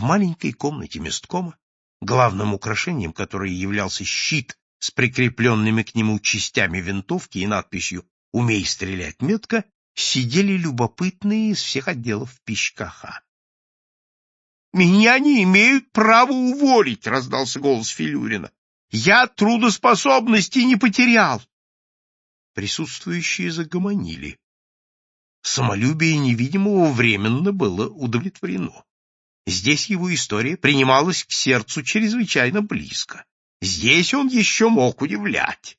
В маленькой комнате месткома, главным украшением которой являлся щит с прикрепленными к нему частями винтовки и надписью «Умей стрелять метко», сидели любопытные из всех отделов пищкаха. «Меня не имеют права уволить!» — раздался голос Филюрина. «Я трудоспособности не потерял!» Присутствующие загомонили. Самолюбие невидимого временно было удовлетворено. Здесь его история принималась к сердцу чрезвычайно близко. Здесь он еще мог удивлять.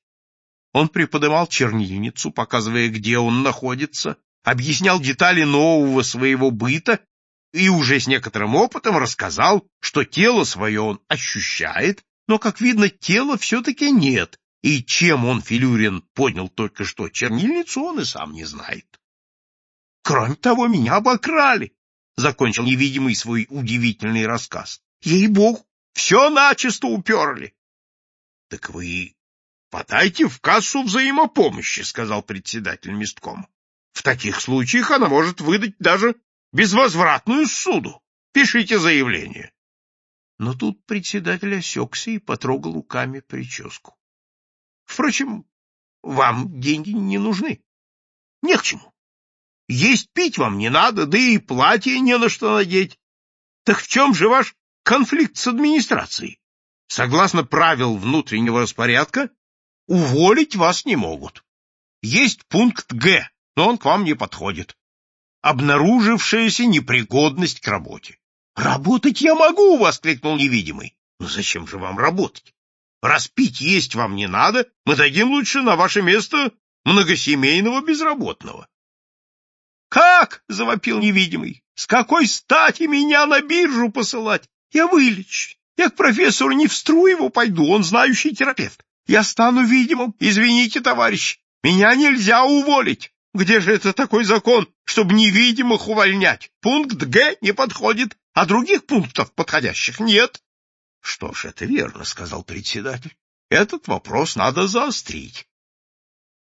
Он приподымал чернильницу, показывая, где он находится, объяснял детали нового своего быта и уже с некоторым опытом рассказал, что тело свое он ощущает, но, как видно, тела все-таки нет, и чем он, Филюрин, понял только что чернильницу, он и сам не знает. Кроме того, меня обокрали, — закончил невидимый свой удивительный рассказ. Ей-богу, все начисто уперли. — Так вы подайте в кассу взаимопомощи, — сказал председатель месткома. В таких случаях она может выдать даже безвозвратную суду. Пишите заявление. Но тут председатель осекся и потрогал руками прическу. Впрочем, вам деньги не нужны. Не к чему. Есть пить вам не надо, да и платье не на что надеть. Так в чем же ваш конфликт с администрацией? Согласно правил внутреннего распорядка, уволить вас не могут. Есть пункт Г, но он к вам не подходит. Обнаружившаяся непригодность к работе. «Работать я могу!» — воскликнул невидимый. «Но зачем же вам работать? Раз пить есть вам не надо, мы дадим лучше на ваше место многосемейного безработного. «Как?» — завопил невидимый. «С какой стати меня на биржу посылать? Я вылечу. Я к профессору не в Струеву пойду, он знающий терапевт. Я стану видимым. Извините, товарищ, меня нельзя уволить. Где же это такой закон, чтобы невидимых увольнять? Пункт Г не подходит, а других пунктов подходящих нет». «Что ж, это верно», — сказал председатель. «Этот вопрос надо заострить».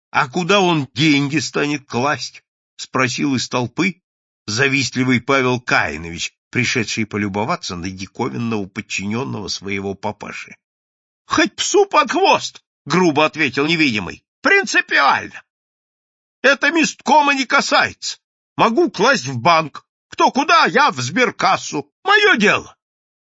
«А куда он деньги станет класть?» — спросил из толпы завистливый Павел Каинович, пришедший полюбоваться на диковинного подчиненного своего папаши. — Хоть псу под хвост! — грубо ответил невидимый. — Принципиально! Это месткома не касается. Могу класть в банк. Кто куда, я в сберкассу. Мое дело.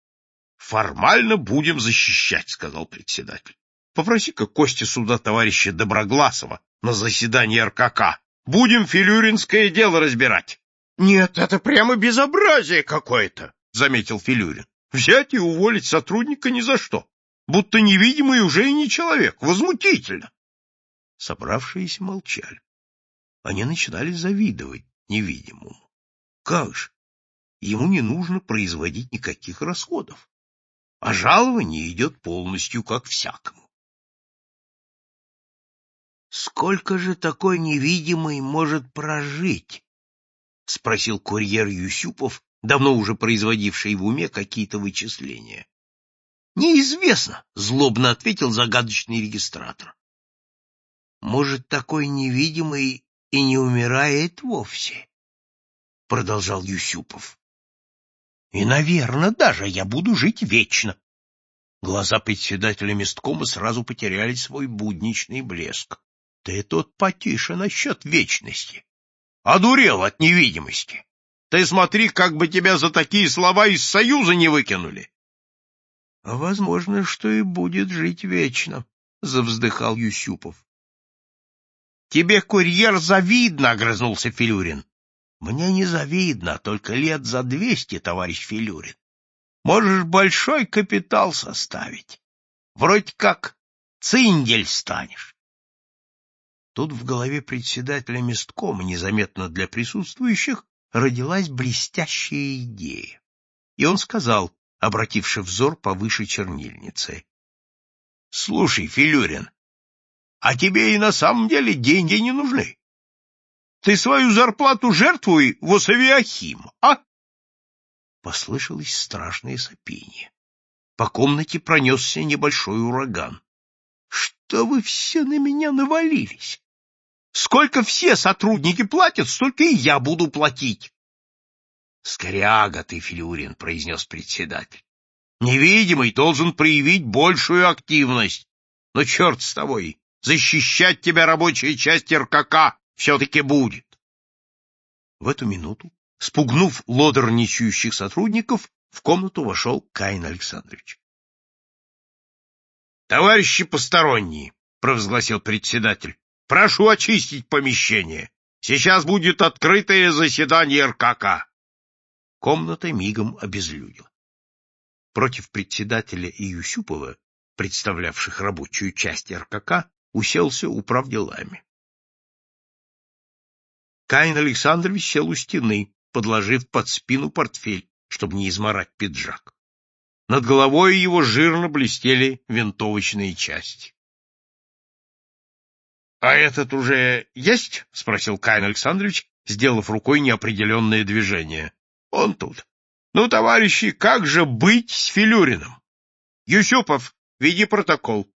— Формально будем защищать, — сказал председатель. — Попроси-ка Костя сюда товарища Доброгласова на заседание РКК. Будем филюринское дело разбирать. — Нет, это прямо безобразие какое-то, — заметил Филюрин. — Взять и уволить сотрудника ни за что. Будто невидимый уже и не человек. Возмутительно. Собравшиеся молчали. Они начинали завидовать невидимому. Как же? Ему не нужно производить никаких расходов. А жалование идет полностью, как всякому. Сколько же такой невидимый может прожить? — спросил курьер Юсюпов, давно уже производивший в уме какие-то вычисления. — Неизвестно, — злобно ответил загадочный регистратор. — Может, такой невидимый и не умирает вовсе? — продолжал Юсюпов. — И, наверное, даже я буду жить вечно. Глаза председателя месткома сразу потеряли свой будничный блеск. Ты тут потише насчет вечности. Одурел от невидимости. Ты смотри, как бы тебя за такие слова из Союза не выкинули. — Возможно, что и будет жить вечно, — завздыхал Юсюпов. — Тебе курьер завидно, — огрызнулся Филюрин. — Мне не завидно, только лет за двести, товарищ Филюрин. Можешь большой капитал составить. Вроде как циндель станешь. Тут в голове председателя месткома, незаметно для присутствующих, родилась блестящая идея. И он сказал, обративший взор повыше чернильницы, — Слушай, Филюрин, а тебе и на самом деле деньги не нужны. Ты свою зарплату жертвуй в Осавиахим, а? Послышалось страшное сопение. По комнате пронесся небольшой ураган. — Что вы все на меня навалились? Сколько все сотрудники платят, столько и я буду платить. — Скоряга ты, Филюрин, — произнес председатель. — Невидимый должен проявить большую активность. Но черт с тобой, защищать тебя рабочая часть РКК все-таки будет. В эту минуту, спугнув лодорничающих сотрудников, в комнату вошел Каин Александрович. — Товарищи посторонние, — провозгласил председатель, — прошу очистить помещение. Сейчас будет открытое заседание РКК. Комната мигом обезлюдила. Против председателя и Юсюпова, представлявших рабочую часть РКК, уселся управ делами. Каин Александрович сел у стены, подложив под спину портфель, чтобы не изморать пиджак. Над головой его жирно блестели винтовочные части. — А этот уже есть? — спросил Каин Александрович, сделав рукой неопределенное движение. — Он тут. — Ну, товарищи, как же быть с Филюриным? — Юсюпов, веди протокол.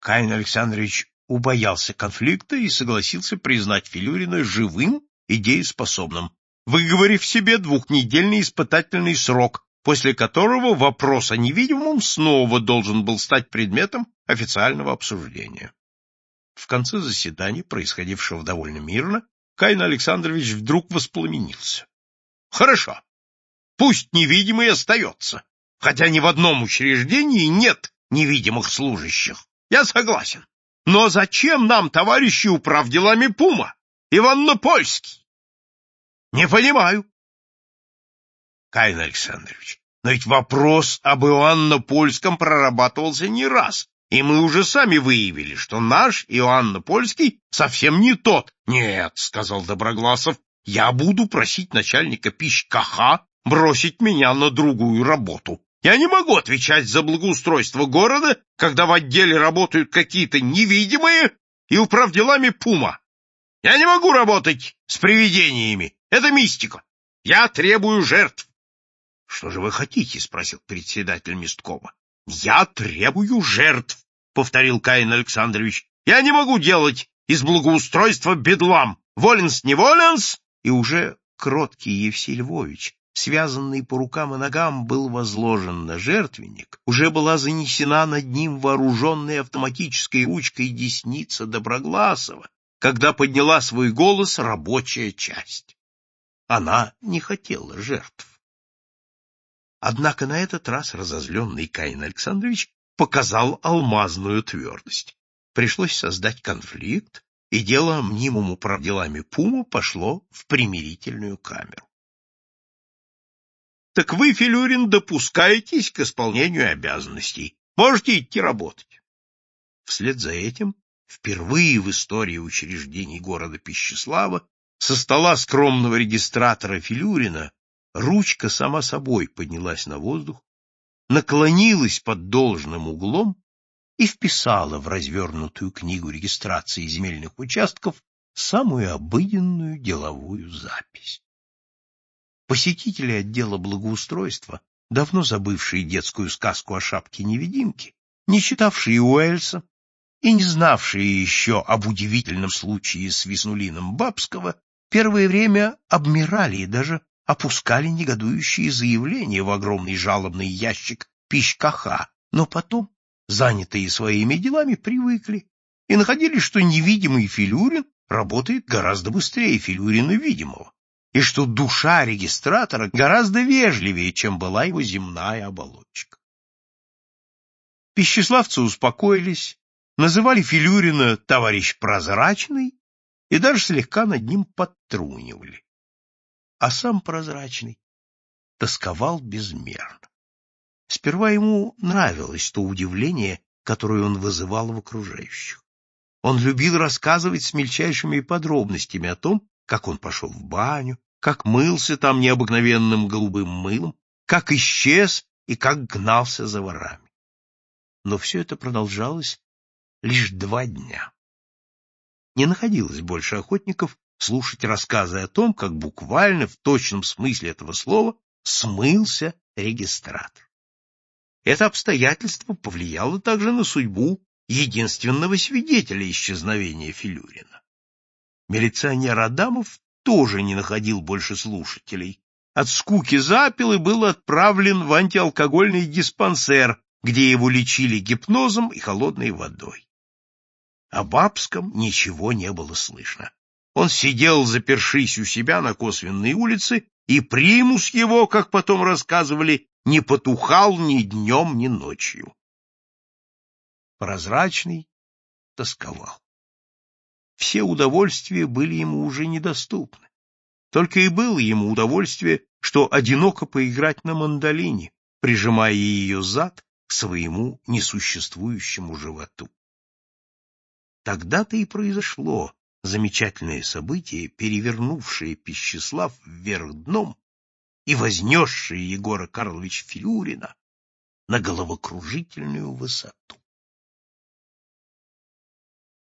Каин Александрович убоялся конфликта и согласился признать Филюрина живым и дееспособным, выговорив себе двухнедельный испытательный срок, после которого вопрос о невидимом снова должен был стать предметом официального обсуждения. В конце заседания, происходившего довольно мирно, Каин Александрович вдруг воспламенился. — Хорошо, пусть невидимый остается, хотя ни в одном учреждении нет невидимых служащих. Я согласен. Но зачем нам, товарищи, управ делами Пума? Иванно-Польский? Не понимаю. Каин Александрович, но ведь вопрос об Иоанно-Польском прорабатывался не раз, и мы уже сами выявили, что наш Иоанно-Польский совсем не тот. Нет, сказал Доброгласов, я буду просить начальника пищ-КХ бросить меня на другую работу. Я не могу отвечать за благоустройство города, когда в отделе работают какие-то невидимые и управ делами Пума. Я не могу работать с привидениями. Это мистика. Я требую жертв. — Что же вы хотите? — спросил председатель Месткова. — Я требую жертв, — повторил Каин Александрович. — Я не могу делать из благоустройства бедлам. Воленс не воленс. И уже кроткий Евсей Львович связанный по рукам и ногам, был возложен на жертвенник, уже была занесена над ним вооруженная автоматической ручкой десница Доброгласова, когда подняла свой голос рабочая часть. Она не хотела жертв. Однако на этот раз разозленный Каин Александрович показал алмазную твердость. Пришлось создать конфликт, и дело мнимому правделами Пума пошло в примирительную камеру так вы, Филюрин, допускаетесь к исполнению обязанностей. Можете идти работать. Вслед за этим, впервые в истории учреждений города Пищеслава, со стола скромного регистратора Филюрина ручка сама собой поднялась на воздух, наклонилась под должным углом и вписала в развернутую книгу регистрации земельных участков самую обыденную деловую запись. Посетители отдела благоустройства, давно забывшие детскую сказку о шапке-невидимке, не читавшие Уэльса и не знавшие еще об удивительном случае с Виснулином Бабского, первое время обмирали и даже опускали негодующие заявления в огромный жалобный ящик пищкаха, но потом, занятые своими делами, привыкли и находили, что невидимый Филюрин работает гораздо быстрее Филюрина видимого и что душа регистратора гораздо вежливее, чем была его земная оболочка. Пищеславцы успокоились, называли Филюрина «товарищ прозрачный» и даже слегка над ним подтрунивали. А сам прозрачный тосковал безмерно. Сперва ему нравилось то удивление, которое он вызывал в окружающих. Он любил рассказывать с мельчайшими подробностями о том, как он пошел в баню, как мылся там необыкновенным голубым мылом, как исчез и как гнался за ворами. Но все это продолжалось лишь два дня. Не находилось больше охотников слушать рассказы о том, как буквально в точном смысле этого слова смылся регистратор. Это обстоятельство повлияло также на судьбу единственного свидетеля исчезновения Филюрина. Милиционер Адамов тоже не находил больше слушателей, от скуки запил и был отправлен в антиалкогольный диспансер, где его лечили гипнозом и холодной водой. О Бабском ничего не было слышно. Он сидел, запершись у себя на косвенной улице, и примус его, как потом рассказывали, не потухал ни днем, ни ночью. Прозрачный тосковал. Все удовольствия были ему уже недоступны. Только и было ему удовольствие, что одиноко поиграть на мандолине, прижимая ее зад к своему несуществующему животу. Тогда-то и произошло замечательное событие, перевернувшее Пищеслав вверх дном и вознесшее Егора Карловича Филюрина на головокружительную высоту.